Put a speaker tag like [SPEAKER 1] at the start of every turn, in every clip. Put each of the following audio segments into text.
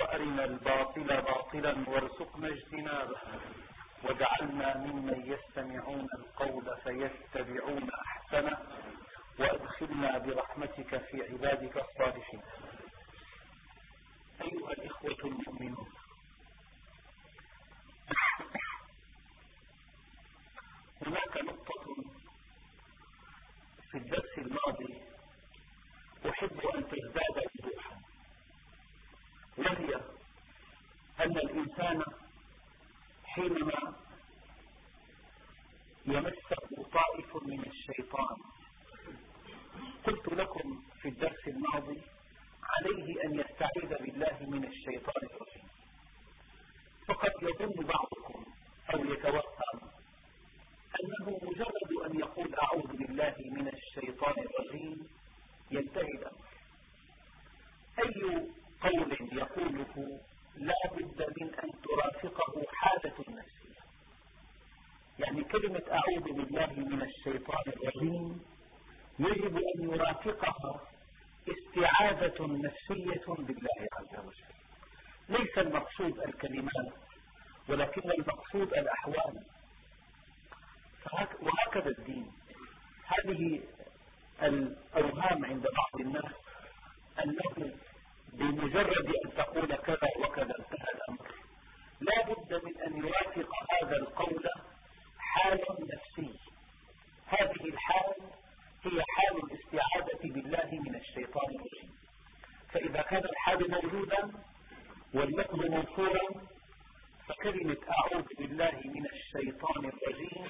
[SPEAKER 1] وأرنا الباطل باطلا وارزقنا اجتنابه. واجعلنا ممن يستمعون القول فيتبعون أحسنه وأدخلنا برحمتك في عبادك الصالحين. أيها الإخوة المؤمنون هناك نقطة في الدرس الماضي أحب أن تزداد وضوحا وهي أن الإنسان حينما يمسه طائف من الشيطان قلت لكم في الدرس الماضي عليه أن يستعيذ بالله من الشيطان الرجيم. فقد يظن بعضكم أو يتوهم أنه مجرد أن يقول أعوذ بالله من الشيطان الرجيم ينتهي الأمر أي قول يقوله لا بد من أن ترافقه حالة نفسية يعني كلمة أعوذ بالله من الشيطان الرجيم يجب أن يرافقها استعاذة نفسية بالله عز وجل ليس المقصود الكلمات ولكن المقصود الأحوال وهكذا الدين هذه الأوهام عند بعض الناس أنه بمجرد أن تقول كذا وكذا انتهى الأمر لا بد من أن يوافق هذا القول حال نفسي هذه الحال هي حال الاستعاذة بالله من الشيطان الرجيم فإذا كان الحال موجودا واللفظ منصورا فكلمة أعوذ بالله من الشيطان الرجيم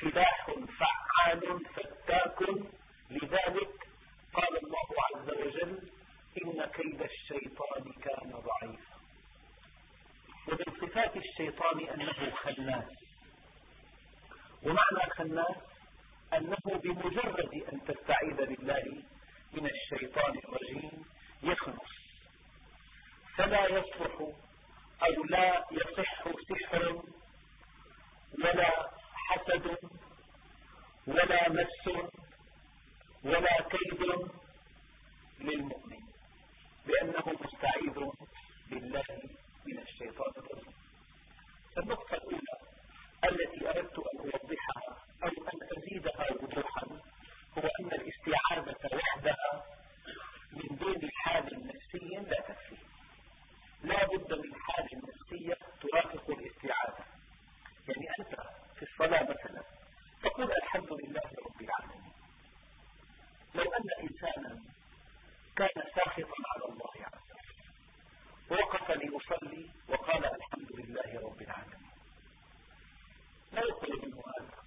[SPEAKER 1] سلاح فعال فتاك لذلك قال الله عز وجل إن كيد الشيطان كان ضعيفا ومن صفات الشيطان أنه خناس ومعنى خناس أنه بمجرد أن تستعيذ بالله من الشيطان الرجيم يخنص فلا يصلح أو لا يصح سحر ولا حسد ولا مس ولا كيد للمؤمن لأنه مستعيذ بالله من الشيطان الرجيم. النقطة الأولى التي أردت أن أوضحها أو أن أزيدها وضوحا هو أن الاستعاذة وحدها من دون حال نفسي لا تكفي. لا بد من حال نفسية ترافق الاستعاذة يعني أنت في الصلاة مثلا تقول الحمد لله رب العالمين. لو أن إنسانا كان ساخطا على الله عز وجل ووقف ليصلي وقال الحمد لله رب العالمين. لا يطلب منه هذا.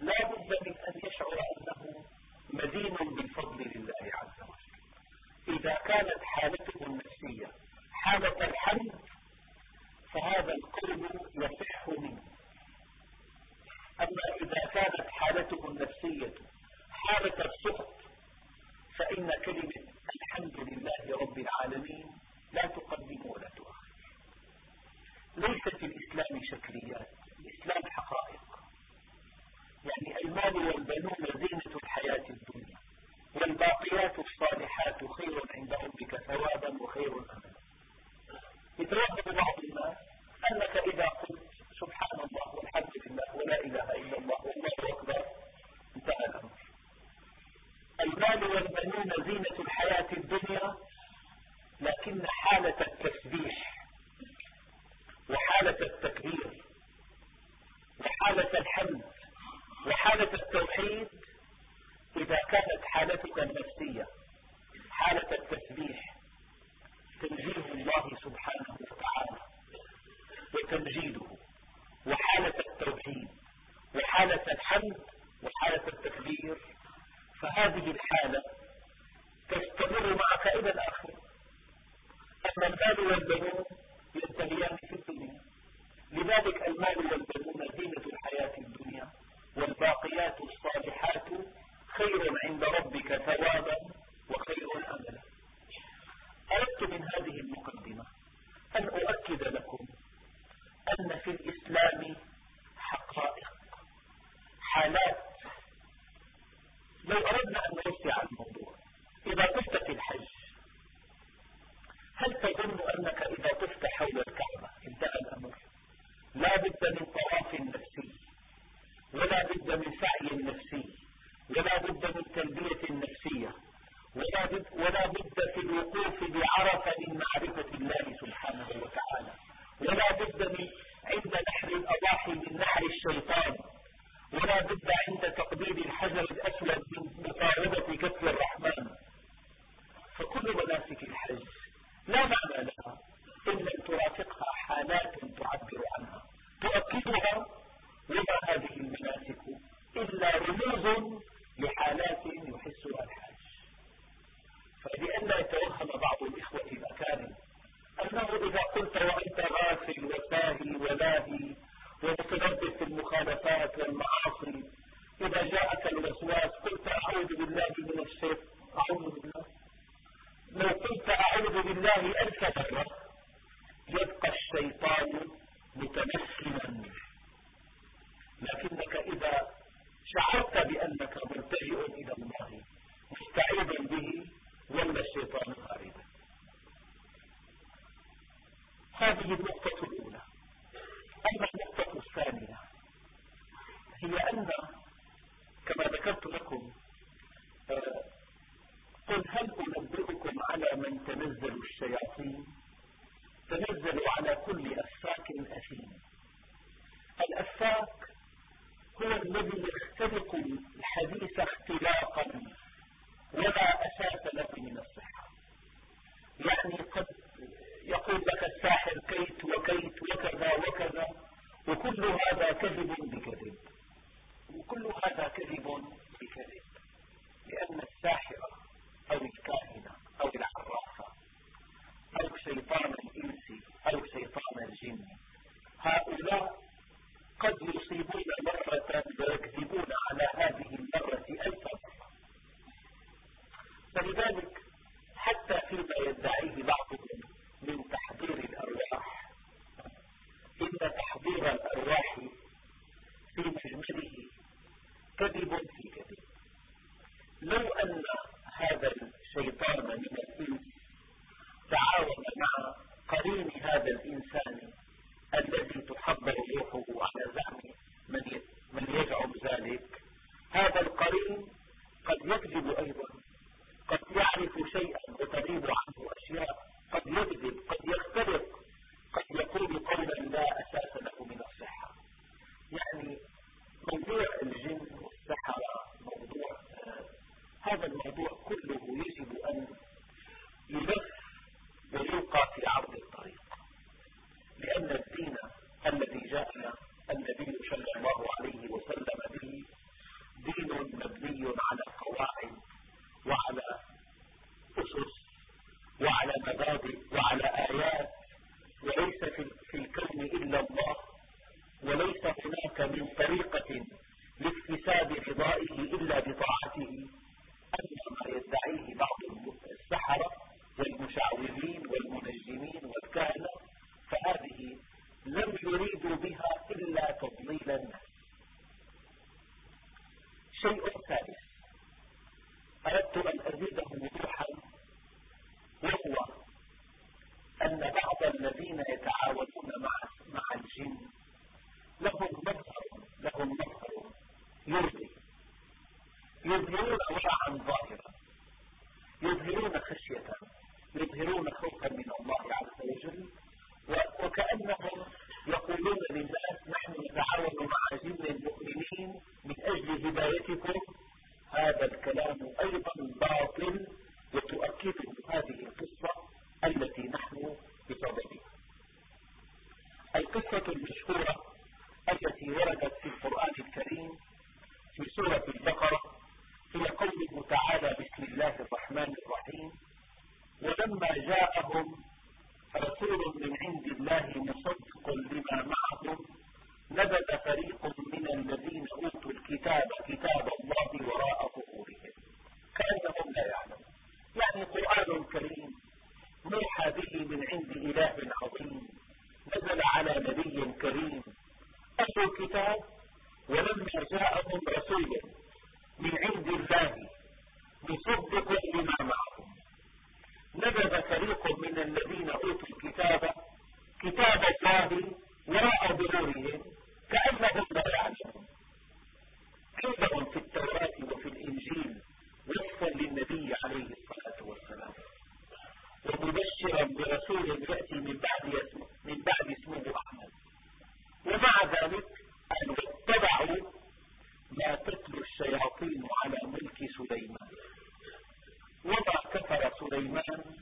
[SPEAKER 1] لا بد من أن يشعر أنه مدين بالفضل لله عز وجل. إذا كانت حالته النفسية حالة الحمد فهذا القول يصح منه. أما إذا كانت حالته النفسية حالة السخط فإن كلمة الحمد لله رب العالمين لا تقدم ولا تؤخر. ليس في الإسلام شكليات الإسلام حقائق. يعني المال والبنون زينة الحياة الدنيا والباقيات الصالحات خير عند ربك ثوابا وخير أملا يتوهم بعض how that هي أن كما ذكرت لكم آه، قل هل أنبئكم على من تنزل الشياطين؟ تنزل على كل أفاك أثيم. الأفاك هو الذي يختلق الحديث اختلاقا ولا أساس له من الصحة. يعني قد يقول لك الساحر كيت وكيت وكذا وكذا وكل هذا كذب بكذب. وكل هذا كذب بكذب. لأن الساحرة أو الكاهنة أو العرافة أو شيطان الإنسي أو شيطان الجن هؤلاء قد يصيبون مرة ويكذبون على هذه المرة ألف مرة. فلذلك حتى فيما يدعيه بعضهم من تحضير الأرواح إن تحضير الأرواح في مجمله كذب في كذب لو أن هذا الشيطان من الإنس تعاون مع قرين هذا الإنسان الذي تحضر روحه على زعم من من يزعم ذلك هذا القرين قد يكذب أيضا قد يعرف شيئا. ہدایتی کو الأيمان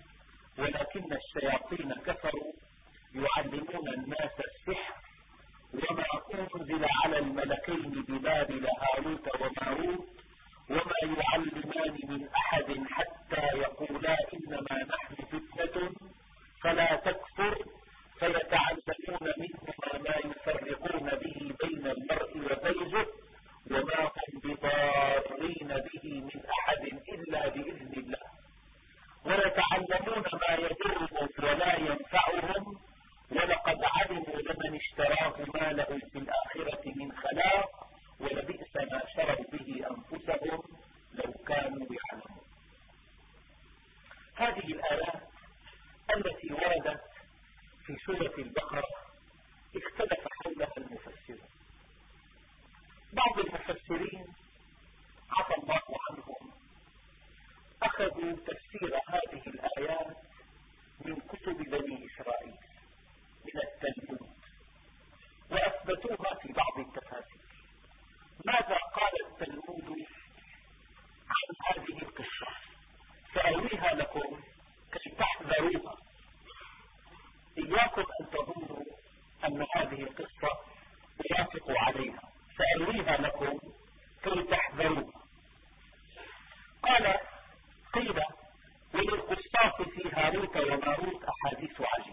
[SPEAKER 1] أن هذه القصة يعتق عليها. سأرويها لكم كي تحذروا. قال قيل وللقصاص في هاروت وماروت أحاديث عجيبة.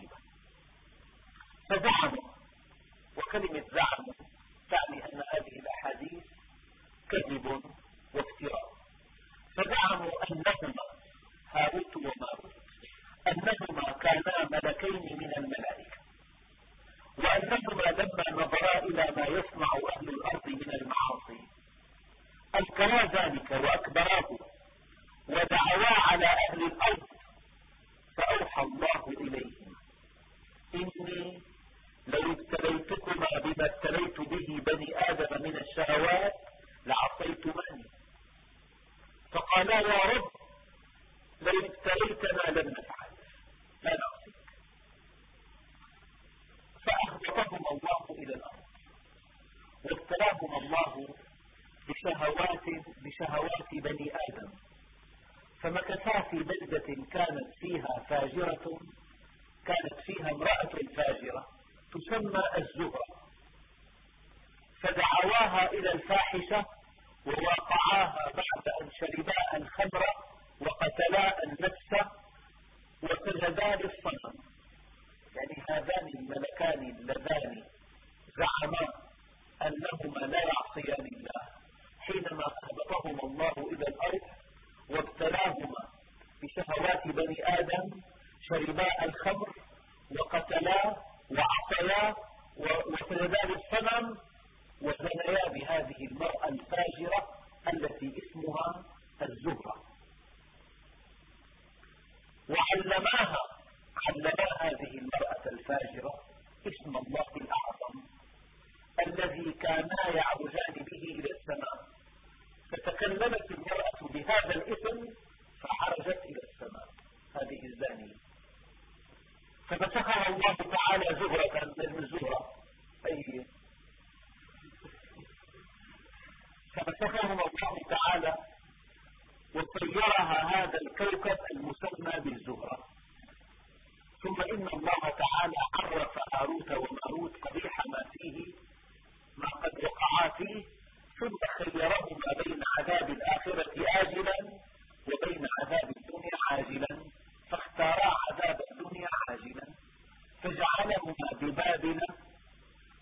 [SPEAKER 1] جعلهما ببابنا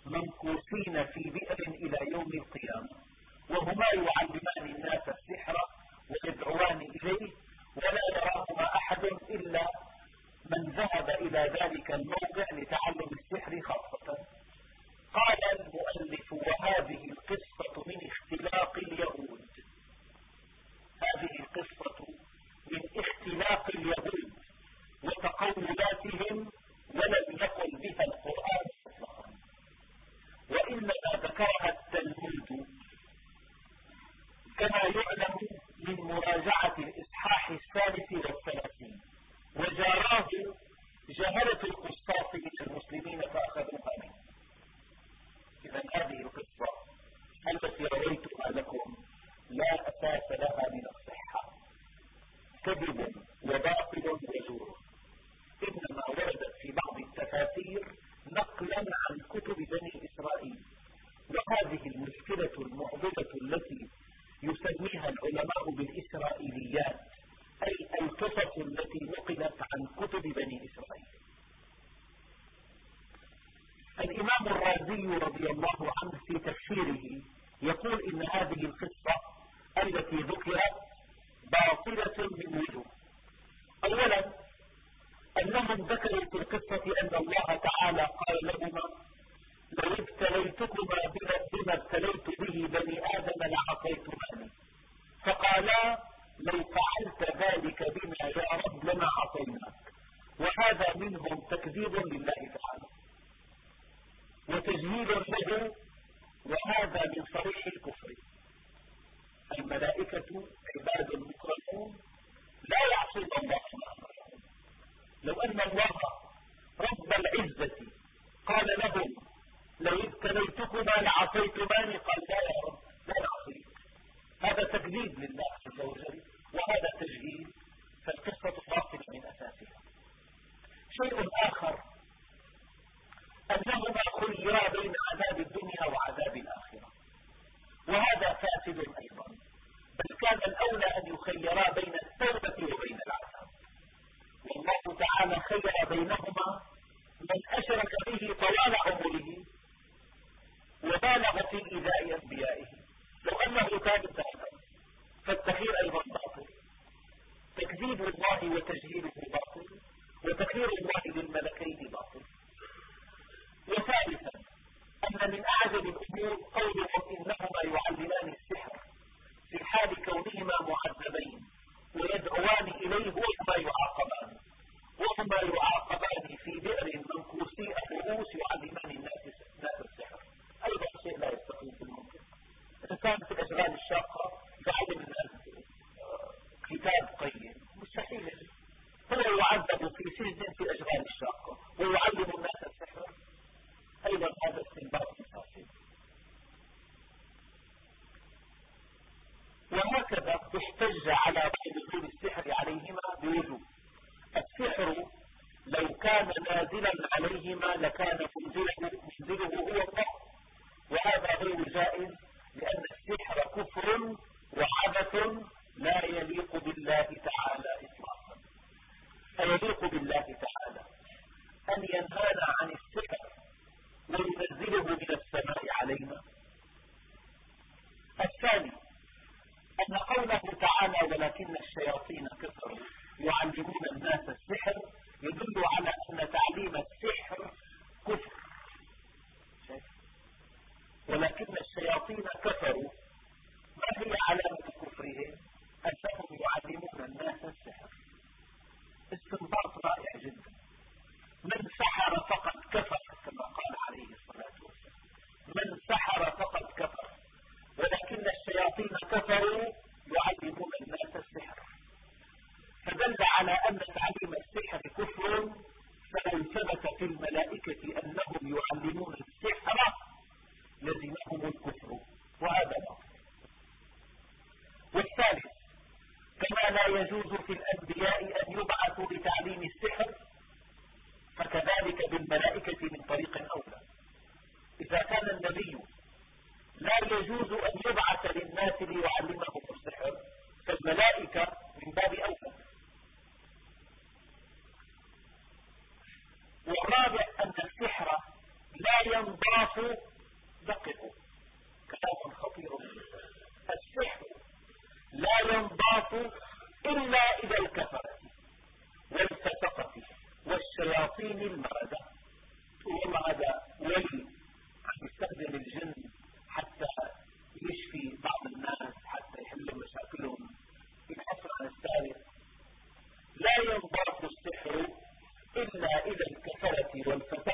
[SPEAKER 1] منكوسين في بئر إلى يوم القيامة وهما يعلمان الناس السحر ويدعوان إليه ولا يراهما أحد إلا من ذهب إلى ذلك الموقع لتعلم السحر خاصة. قال المؤلف وهذه القصة من اختلاق اليهود. هذه القصة من اختلاق اليهود وتقولاتهم كما يعلم من مراجعة الإصحاح الثالث والثلاثين وجاراه جهلة القصاص إلى المسلمين فأخذوها منه. إذا هذه القصة التي رويتها لكم لا أساس لها من الصحة؟ كذب وباطل وزور. إنما وردت في بعض التفاسير نقلا عن كتب بني إسرائيل وهذه المشكلة المعضلة التي واحد الملكين باطل. وثالثا أن من أعجب الأمور قوله إنهما يعلمان السحر في حال كونهما जब सत्ता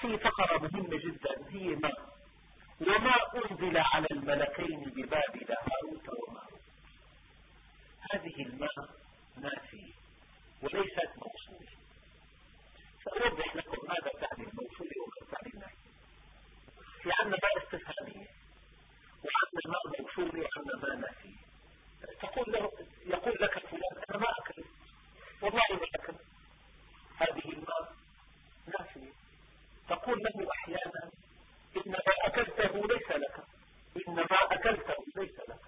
[SPEAKER 1] في فقرة مهمة جدا هي ما؟ وما أنزل على الملكين ببابل هاروت وماروت هذه الماء نافية وليست موصولة. سأوضح لكم ماذا تعني الموصولة وما تعني النافية في عنا ماء استفهامية وعنا ماء موصولة وعنا ماء نافية تقول له يقول لك فلان أنا ما أكلت والله ما أكلت هذه الماء تقول له أحيانا إن ما أكلته ليس لك إن ما أكلته ليس لك.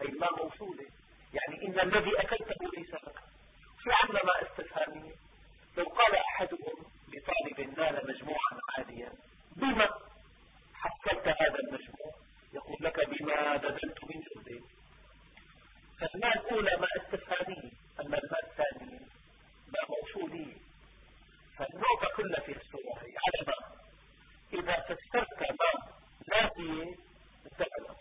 [SPEAKER 1] هي ما موصولة يعني إن الذي أكلته ليس لك. في ما استفهامية لو قال أحدهم لطالب نال مجموعا عاليا بما حصلت هذا المجموع؟ يقول لك بما بذلت من جهد فالماء الأولى ماء استفهامية أما الماء الثانية ما موصولية فاللعبة كلها في السورة هي على بعض إذا فسرت بعض لا في التقلق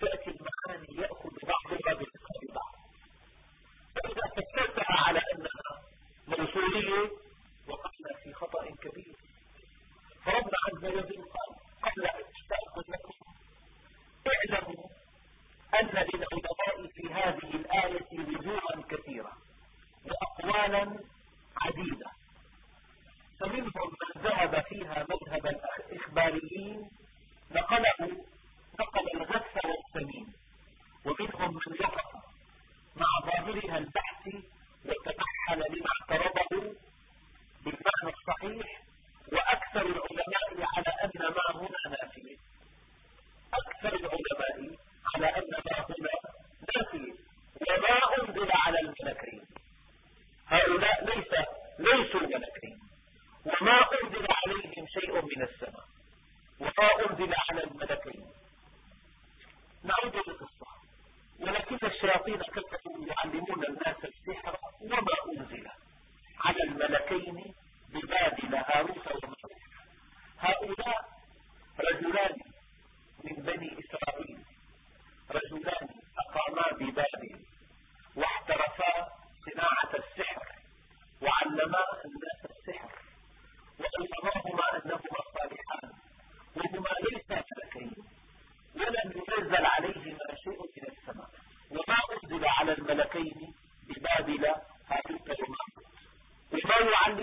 [SPEAKER 1] تأتي المعاني يأخذ بعضها بلقاء بعض فإذا فسرتها على أنها موصولية وقعنا في خطأ كبير. فربنا عز وجل قال قبل أن تأخذ لكم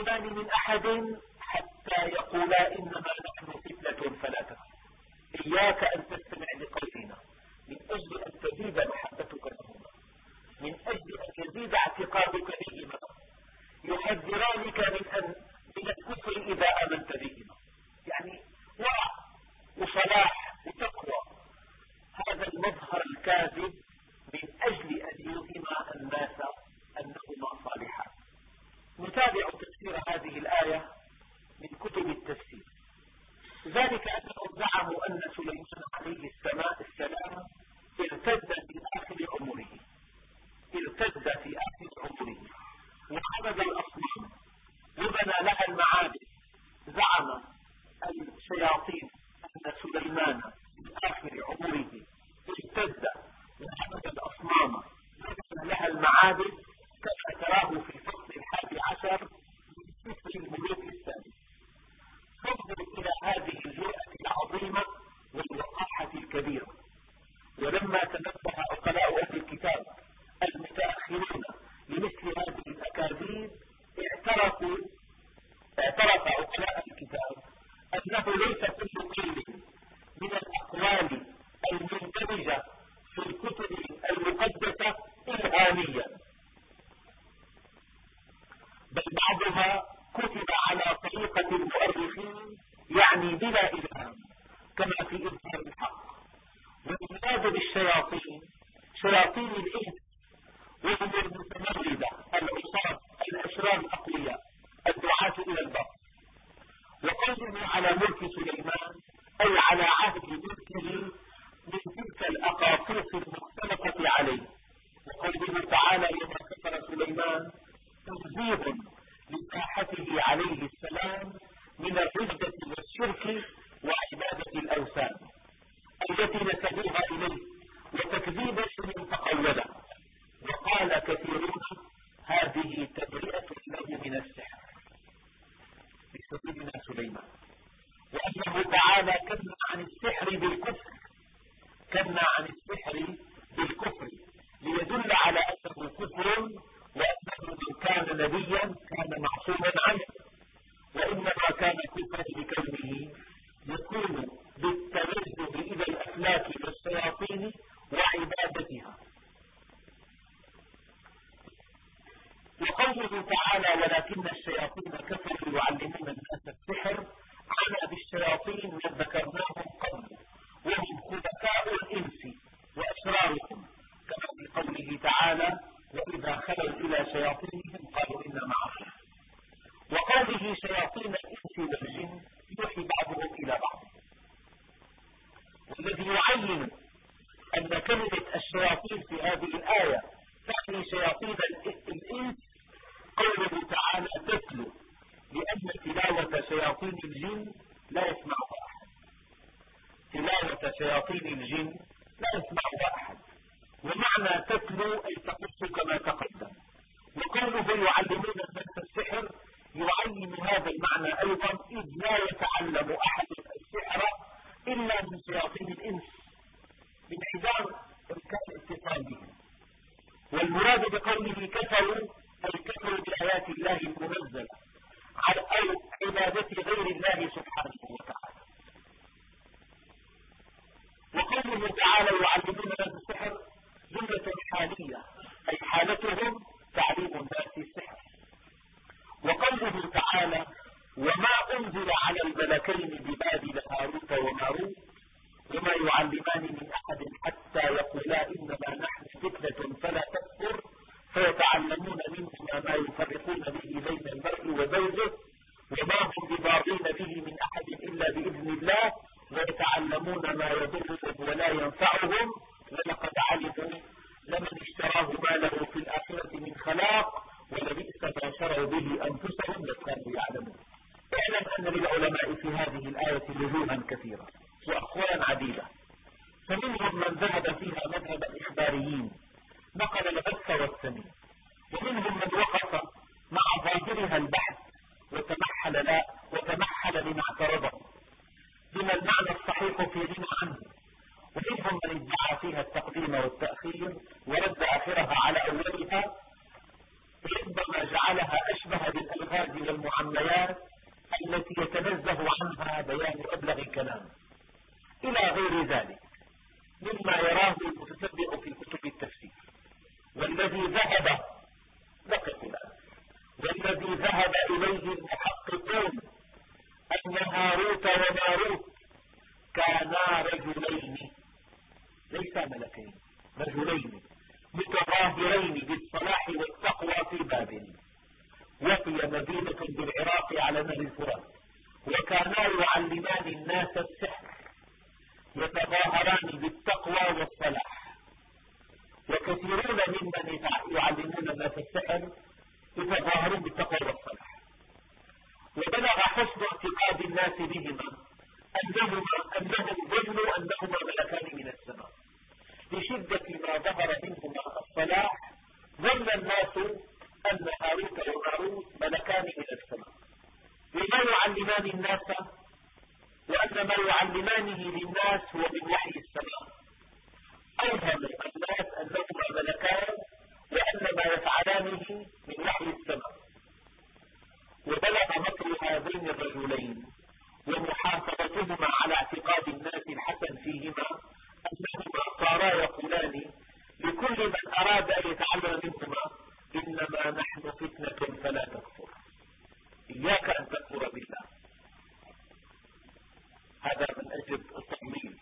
[SPEAKER 1] ينقلبان من أحد حتى يقولا إنما نحن فتنة فلا تكفر إياك أن قوله تعالى ولكن الشياطين كفروا يعلمون الناس السحر على بالشياطين من ذكرناهم قبل وهم خبكاء الإنس وأشرارهم كما في قوله تعالى وإذا خلوا إلى شياطين متظاهرين بالصلاح والتقوى في بابل وهي مدينة بالعراق على نهر الفرات. وكانا يعلمان الناس السحر. يتظاهران بالتقوى والصلاح. وكثيرون ممن يعلمون الناس السحر يتظاهرون بالتقوى والصلاح. وبلغ حسن اعتقاد الناس بهما أنهما أنهم ظنوا أنهما ملكان من السماء. لشدة ما ظهر منهما الصلاح ظن الناس أن هاروت وماروت ملكان من السماء. وما يعلمان الناس وأن ما يعلمانه للناس هو من وحي السماء. أوهم الناس أنهما ملكان وأن ما يفعلانه من وحي السماء. وبلغ مكر هذين الرجلين ومحافظتهما على اعتقاد الناس الحسن فيهما أنهما صارا يقولان لكل من أراد أن يتعلم منهما إنما نحن فتنة فلا تكفر. إياك أن تكفر بالله. هذا من أجل التقليل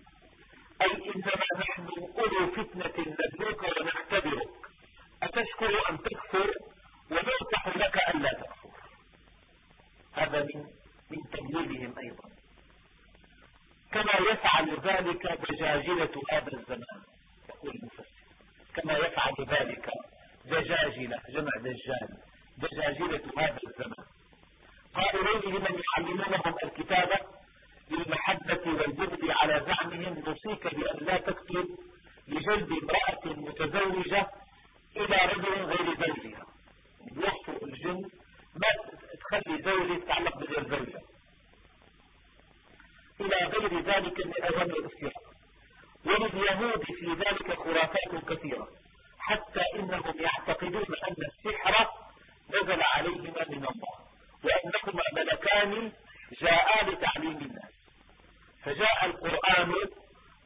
[SPEAKER 1] أي إنما نحن أولو فتنة نبلوك ونختبرك أتشكر أن تكفر وننصح لك أن لا تكفر. هذا من من تمويلهم أيضا. كما يفعل ذلك دجاجلة هذا الزمان يقول المفسر. كما يفعل ذلك دجاجلة جمع دجال دجاجلة هذا الزمان. قائلين لمن يعلمونهم الكتابة للمحبة والبغض على زعمهم نصيك بأن لا تكتب لجلب امرأة متزوجة إلى رجل غير زوجها. يوصف الجن ما تخلي زوجة تتعلق بغير زوجة إلى غير ذلك من أوامر الافتراء ولليهود في ذلك خرافات كثيرة حتى إنهم يعتقدون أن السحر نزل عليهما من الله وأنهما ملكان جاءا لتعليم الناس. فجاء القرآن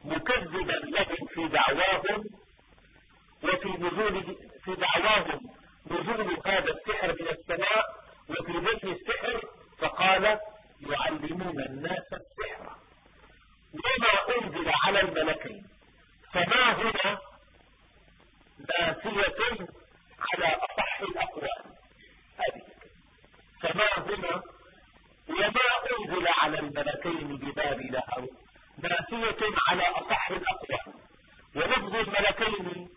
[SPEAKER 1] مكذبا لهم في دعواهم وفي نزول في دعواهم نزول هذا السحر من السماء وفي ذكر السحر فقال يعلمون الناس السحر. لما أنزل على الملكين فما هنا نافية على أصح الأقوال. فما هنا وما أنزل على الملكين بباب أو نافية على أصح الأقوال. ونفض الملكين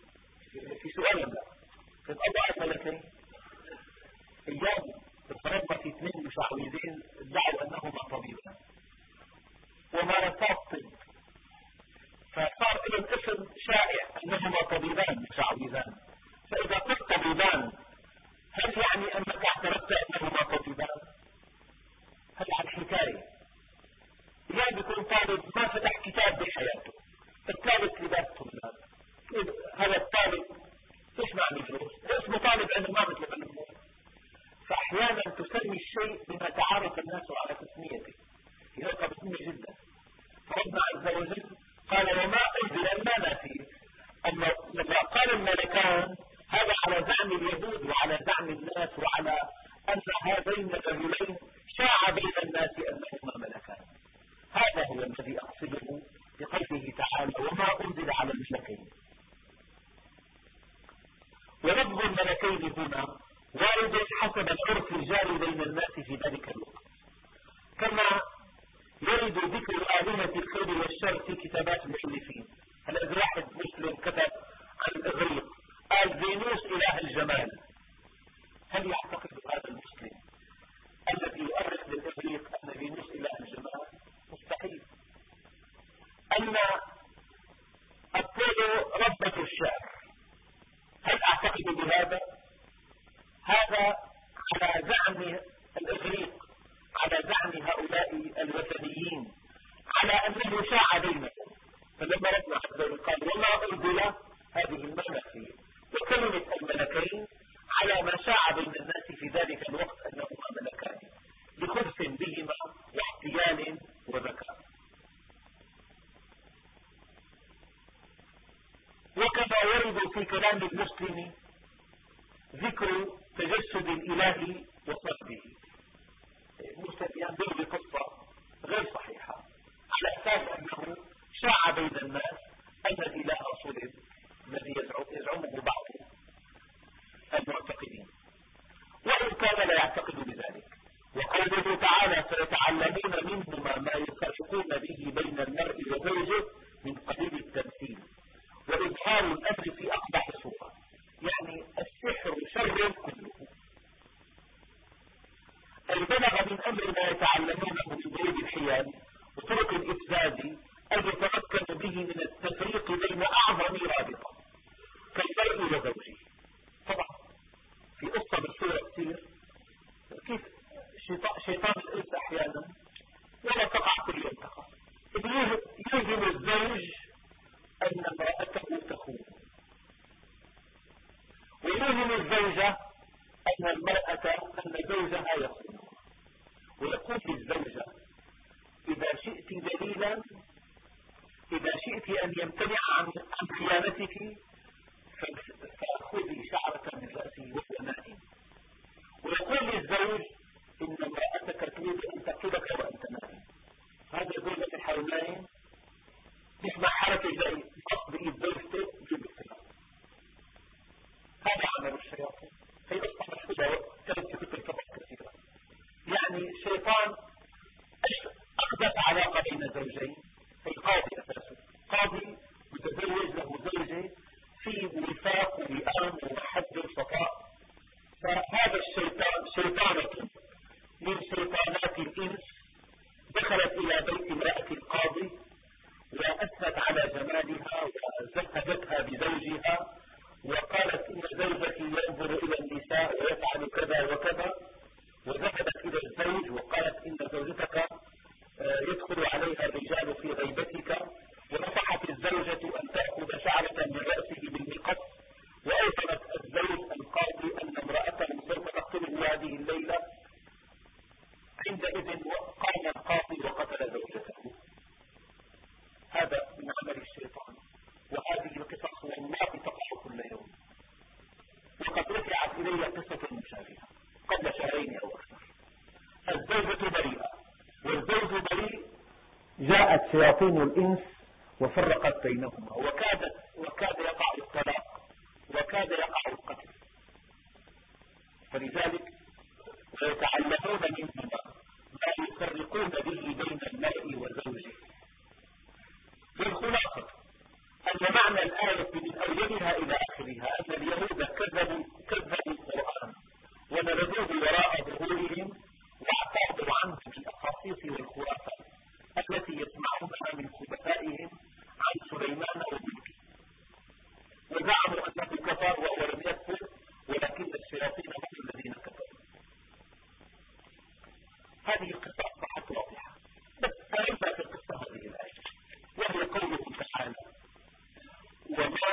[SPEAKER 1] وذهبت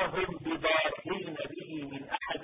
[SPEAKER 1] هم بضارين به من أحد